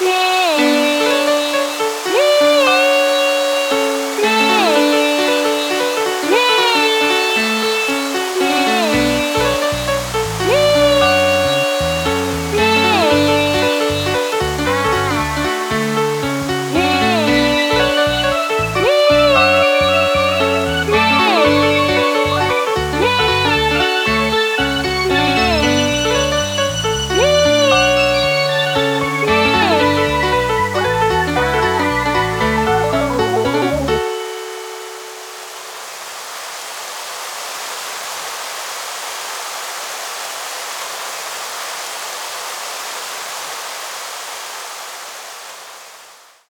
Disney.